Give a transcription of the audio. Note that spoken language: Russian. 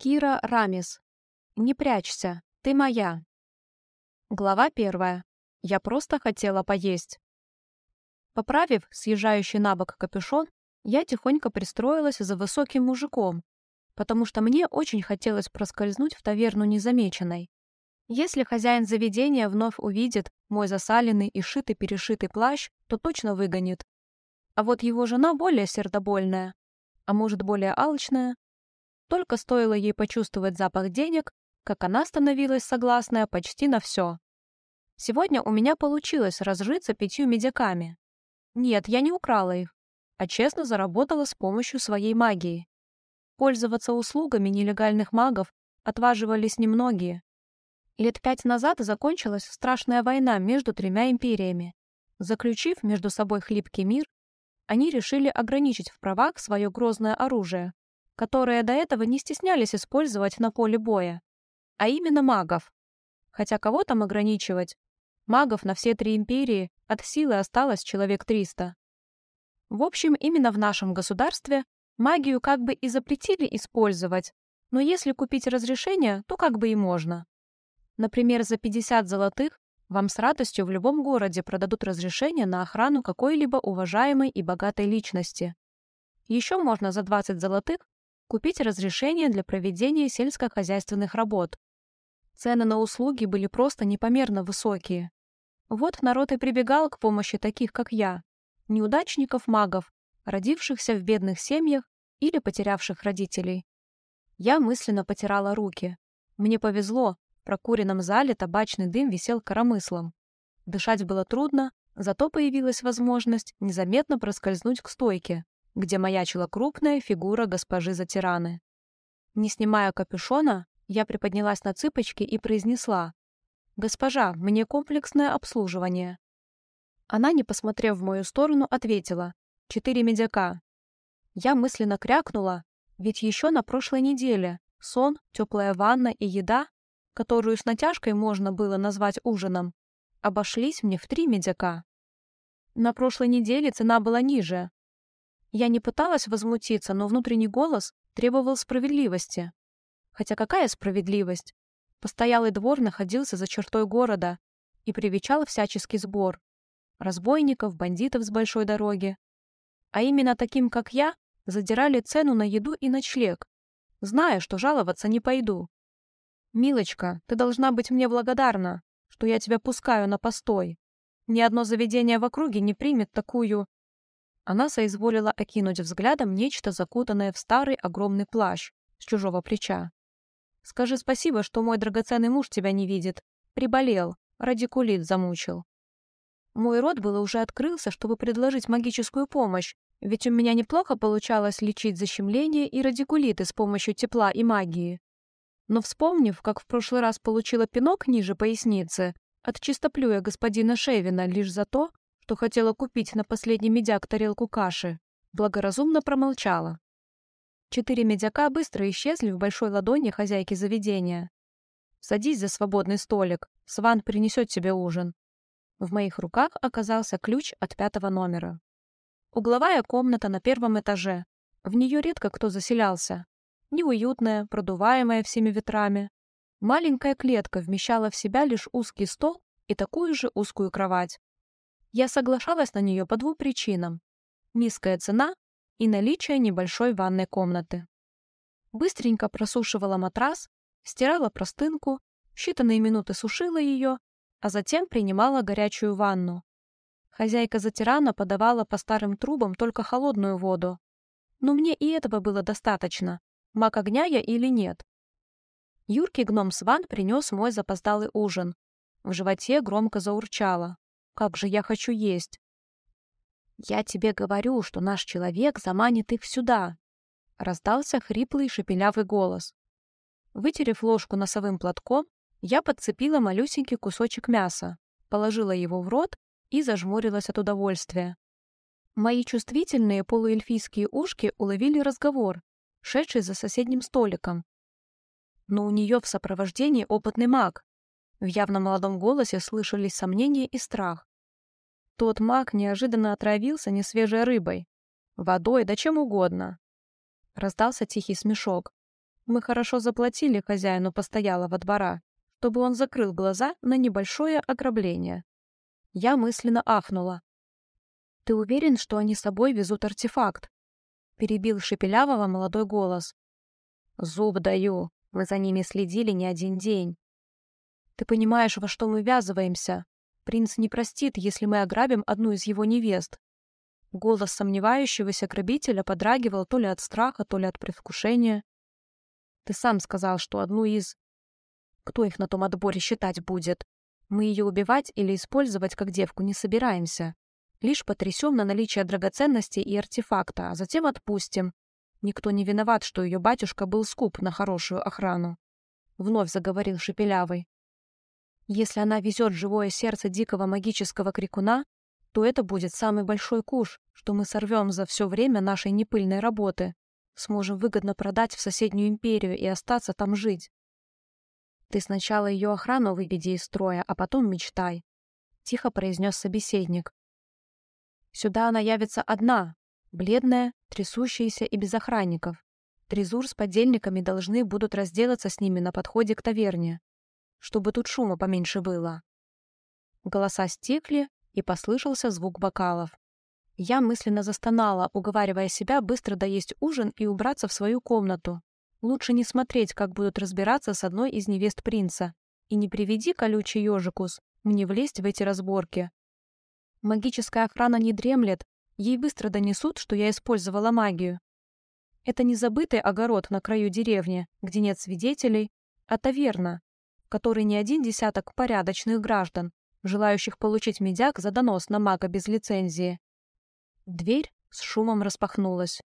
Кира Рамис. Не прячься, ты моя. Глава первая. Я просто хотела поесть. Поправив съезжающий на бок капюшон, я тихонько пристроилась за высоким мужиком, потому что мне очень хотелось проскользнуть в таверну незамеченной. Если хозяин заведения вновь увидит мой засаленный и шитый-перешитый плащ, то точно выгонит. А вот его жена более сердобольная, а может более алчная, только стоило ей почувствовать запах денег, как она становилась согласная почти на все. Сегодня у меня получилось разжиться пятью медиками. Нет, я не украла их, а честно заработала с помощью своей магии. Пользоваться услугами нелегальных магов отваживались немногие. Лет пять назад закончилась страшная война между тремя империями. Заключив между собой хлипкий мир, они решили ограничить в правах свое грозное оружие, которые до этого не стеснялись использовать на поле боя, а именно магов. Хотя кого там ограничивать? Магов на все три империи от силы осталось человек 300. В общем, именно в нашем государстве магию как бы и запретили использовать, но если купить разрешение, то как бы и можно. Например, за 50 золотых вам с радостью в любом городе продадут разрешение на охрану какой-либо уважаемой и богатой личности. Еще можно за 20 золотых купить разрешение для проведения сельскохозяйственных работ. Цены на услуги были просто непомерно высокие. Вот народ и прибегал к помощи таких, как я, неудачников-магов, родившихся в бедных семьях или потерявших родителей. Я мысленно потирала руки. Мне повезло, в прокуренном зале табачный дым висел коромыслом. Дышать было трудно, зато появилась возможность незаметно проскользнуть к стойке, где маячила крупная фигура госпожи Затираны. Не снимая капюшона, я приподнялась на цыпочки и произнесла «Госпожа, мне комплексное обслуживание». Она, не посмотрев в мою сторону, ответила «Четыре медяка». Я мысленно крякнула, ведь еще на прошлой неделе сон, теплая ванна и еда, которую с натяжкой можно было назвать ужином, обошлись мне в три медяка. На прошлой неделе цена была ниже, я не пыталась возмутиться, но внутренний голос требовал справедливости. Хотя какая справедливость? Постоялый двор находился за чертой города и привечал всяческий сбор. Разбойников, бандитов с большой дороги. А именно таким, как я, задирали цену на еду и ночлег, зная, что жаловаться не пойду. «Милочка, ты должна быть мне благодарна, что я тебя пускаю на постой. Ни одно заведение в округе не примет такую она соизволила окинуть взглядом нечто закутанное в старый огромный плащ с чужого плеча. «Скажи спасибо, что мой драгоценный муж тебя не видит. Приболел, радикулит замучил». Мой рот было уже открылся, чтобы предложить магическую помощь, ведь у меня неплохо получалось лечить защемление и радикулиты с помощью тепла и магии. Но вспомнив, как в прошлый раз получила пинок ниже поясницы от чистоплюя господина Шевина лишь за то, что хотела купить на последний медяк тарелку каши, благоразумно промолчала. Четыре медяка быстро исчезли в большой ладони хозяйки заведения. «Садись за свободный столик, Сван принесет тебе ужин». В моих руках оказался ключ от пятого номера. Угловая комната на первом этаже. В нее редко кто заселялся. Неуютная, продуваемая всеми ветрами. Маленькая клетка вмещала в себя лишь узкий стол и такую же узкую кровать. Я соглашалась на нее по двум причинам. Низкая цена и наличие небольшой ванной комнаты. Быстренько просушивала матрас, стирала простынку, считанные минуты сушила ее, а затем принимала горячую ванну. Хозяйка затирана подавала по старым трубам только холодную воду. Но мне и этого было достаточно, маг огня я или нет. Юркий гном Сван принес мой запоздалый ужин. В животе громко заурчало. Как же я хочу есть!» «Я тебе говорю, что наш человек заманит их сюда!» Раздался хриплый шепелявый голос. Вытерев ложку носовым платком, я подцепила малюсенький кусочек мяса, положила его в рот и зажмурилась от удовольствия. Мои чувствительные полуэльфийские ушки уловили разговор, шедший за соседним столиком. Но у нее в сопровождении опытный маг. В явно молодом голосе слышались сомнения и страх. Тот маг неожиданно отравился несвежей рыбой, водой, да чем угодно. Раздался тихий смешок. Мы хорошо заплатили хозяину постоялого двора, чтобы он закрыл глаза на небольшое ограбление. Я мысленно ахнула. «Ты уверен, что они с собой везут артефакт?» Перебил Шепелявого молодой голос. «Зуб даю, мы за ними следили не один день. Ты понимаешь, во что мы ввязываемся? Принц не простит, если мы ограбим одну из его невест. Голос сомневающегося грабителя подрагивал то ли от страха, то ли от предвкушения. Ты сам сказал, что одну из... Кто их на том отборе считать будет? Мы ее убивать или использовать как девку не собираемся. Лишь потрясем на наличие драгоценностей и артефакта, а затем отпустим. Никто не виноват, что ее батюшка был скуп на хорошую охрану. Вновь заговорил Шепелявый. Если она везет живое сердце дикого магического крикуна, то это будет самый большой куш, что мы сорвем за все время нашей непыльной работы. Сможем выгодно продать в соседнюю империю и остаться там жить. Ты сначала ее охрану выведи из строя, а потом мечтай. Тихо произнес собеседник. Сюда она явится одна, бледная, трясущаяся и без охранников. Трезур с подельниками должны будут разделаться с ними на подходе к таверне чтобы тут шума поменьше было. Голоса стекли, и послышался звук бокалов. Я мысленно застонала, уговаривая себя быстро доесть ужин и убраться в свою комнату. Лучше не смотреть, как будут разбираться с одной из невест принца. И не приведи колючий ежикус мне влезть в эти разборки. Магическая охрана не дремлет, ей быстро донесут, что я использовала магию. Это не забытый огород на краю деревни, где нет свидетелей, а таверна, который не один десяток порядочных граждан, желающих получить медяк за донос на мага без лицензии. Дверь с шумом распахнулась.